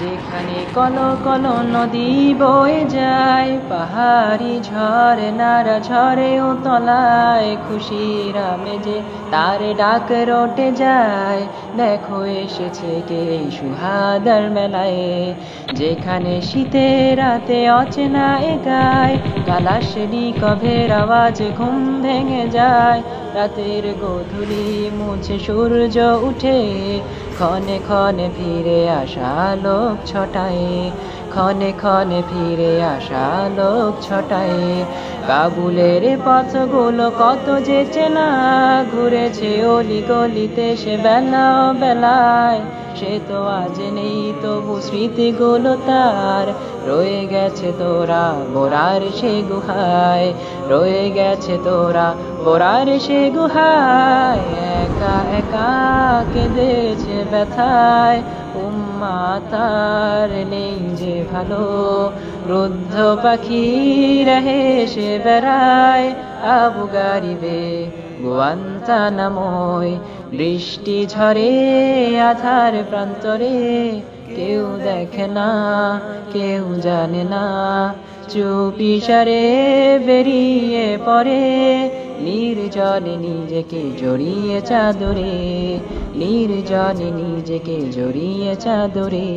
যেখানে call call নদী বয়ে যায়, পাহাড়ি ঝড় নারা ঝরে ও তলায় খুশির আমেজে তার ডাক রটে যায়। দেখো এসেছে কে সুহাদার মেলায়, যেখানে শীতের রাতে অচেনা এগায় কালাশেরি কভের আওয়াজ ঘুম ভেঙে যায়। রাতের গোধূলি মুছে সূর্য উঠে ক্ষণে ক্ষণে ফিরে আসা লোক ছটায় ক্ষণে ক্ষণে ফিরে আসা লোক ছটায় কাবুলের পথগুলো কত যে চেনা, ঘুরেছে অলি গলিতে সে বেলা বেলায়। সে তো আজ নেই, তবু স্মৃতিগুলো তার। রয়ে গেছে তোরা বোরার সে গুহায়, রয়ে গেছে তোরা বোরার সে গুহায়। একা একা কেঁদেছে ব্যথায়? উম্মা তার নেই যে ভালো। রুদ্ধ পাখি রহে সে বেড়ায়। আবু গারিবে গোয়ান্তা নাময়। বৃষ্টি ঝরে আধার প্রান্তরে। কেউ দেখে না, কেউ জানে না। চুপি সারে বেরিয়ে পড়ে। নির্জনে নিজেকে জড়িয়ে চাদরে নির্জনে নিজেকে জড়িয়ে চাদরে।